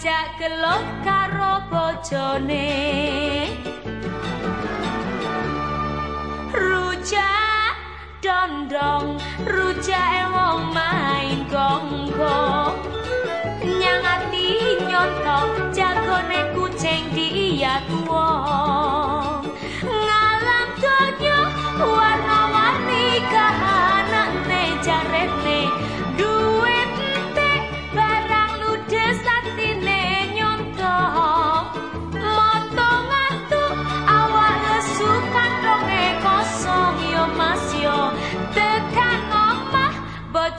ajak gelok karo bojone.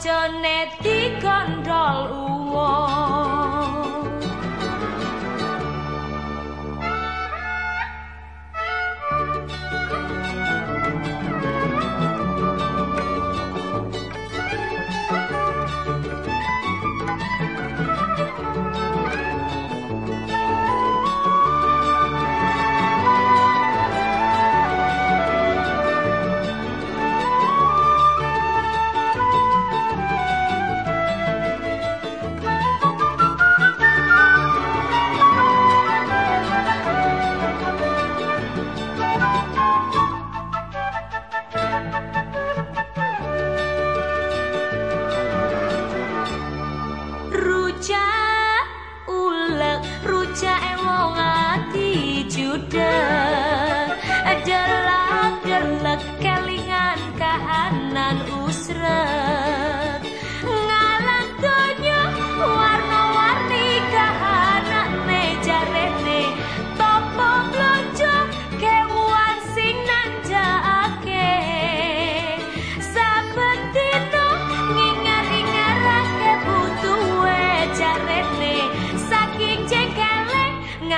jane dikon sudah adalah gelek kelingan kahanan usra.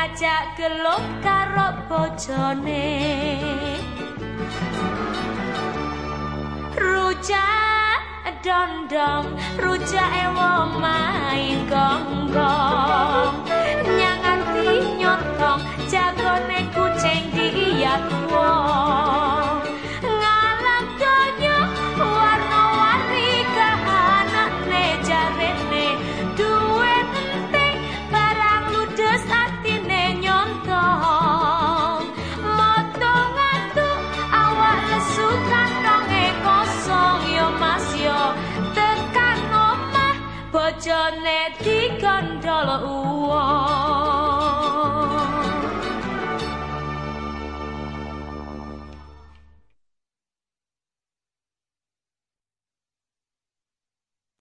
ngajak gelok karo bojone. Rujak dondong rujake wong main gong. bojone dikon dolo